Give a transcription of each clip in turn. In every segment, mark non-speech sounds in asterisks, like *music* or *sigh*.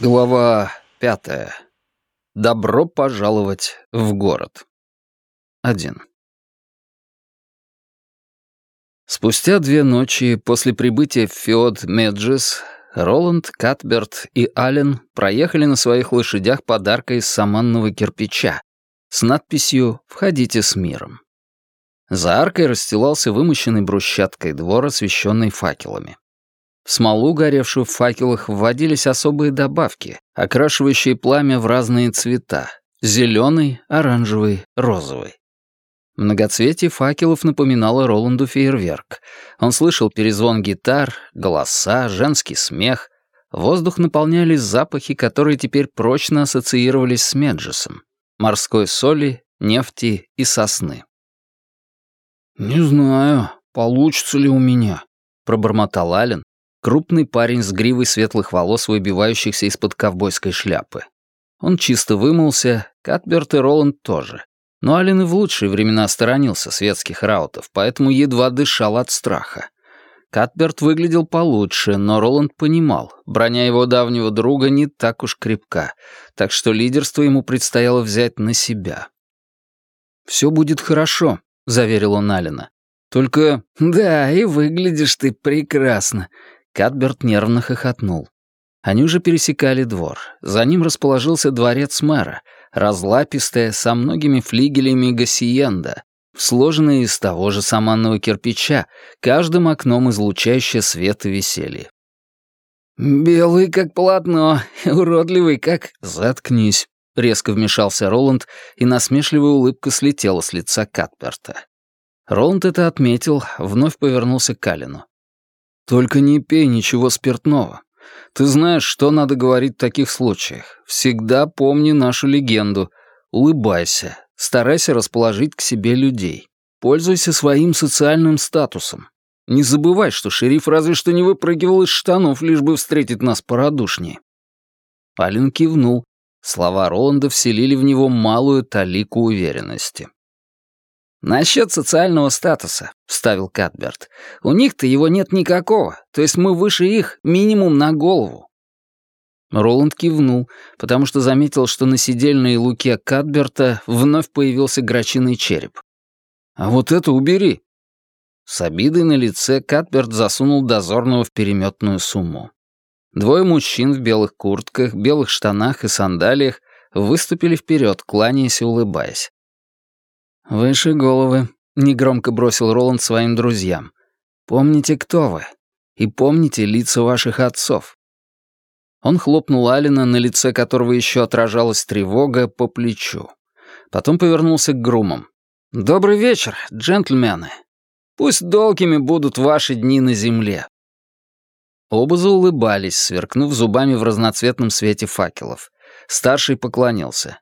Глава пятая. Добро пожаловать в город. Один. Спустя две ночи после прибытия в Феод Меджес Роланд, Катберт и Аллен проехали на своих лошадях подарка из саманного кирпича с надписью «Входите с миром». За аркой расстилался вымощенный брусчаткой двор, освещенный факелами. В смолу, горевшую в факелах, вводились особые добавки, окрашивающие пламя в разные цвета — зеленый, оранжевый, розовый. Многоцветие факелов напоминало Роланду фейерверк. Он слышал перезвон гитар, голоса, женский смех. Воздух наполняли запахи, которые теперь прочно ассоциировались с Меджесом. Морской соли, нефти и сосны. «Не знаю, получится ли у меня», — пробормотал Ален, Крупный парень с гривой светлых волос, выбивающихся из-под ковбойской шляпы. Он чисто вымылся, Катберт и Роланд тоже. Но Ален и в лучшие времена сторонился светских раутов, поэтому едва дышал от страха. Катберт выглядел получше, но Роланд понимал, броня его давнего друга не так уж крепка, так что лидерство ему предстояло взять на себя. «Все будет хорошо», — заверил он Алина. «Только...» «Да, и выглядишь ты прекрасно», Катберт нервно хохотнул. Они уже пересекали двор. За ним расположился дворец мэра, разлапистая, со многими флигелями гассиенда, сложенная из того же саманного кирпича, каждым окном излучающая свет и веселье. «Белый как полотно, *laughs* уродливый как...» «Заткнись», — резко вмешался Роланд, и насмешливая улыбка слетела с лица Катберта. Роланд это отметил, вновь повернулся к Калину. Только не пей ничего спиртного. Ты знаешь, что надо говорить в таких случаях. Всегда помни нашу легенду. Улыбайся. Старайся расположить к себе людей. Пользуйся своим социальным статусом. Не забывай, что шериф разве что не выпрыгивал из штанов, лишь бы встретить нас порадушнее. Ален кивнул. Слова Роланда вселили в него малую талику уверенности. «Насчет социального статуса», — вставил Катберт. «У них-то его нет никакого, то есть мы выше их минимум на голову». Роланд кивнул, потому что заметил, что на сидельной луке Катберта вновь появился грачиный череп. «А вот это убери!» С обидой на лице Катберт засунул дозорного в переметную сумму. Двое мужчин в белых куртках, белых штанах и сандалиях выступили вперед, кланяясь и улыбаясь. «Выше головы», — негромко бросил Роланд своим друзьям. «Помните, кто вы. И помните лица ваших отцов». Он хлопнул Алина, на лице которого еще отражалась тревога, по плечу. Потом повернулся к грумам. «Добрый вечер, джентльмены. Пусть долгими будут ваши дни на земле». Оба заулыбались, сверкнув зубами в разноцветном свете факелов. Старший поклонился.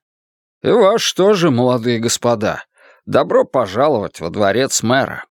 «И ваш тоже, молодые господа. Добро пожаловать во дворец мэра».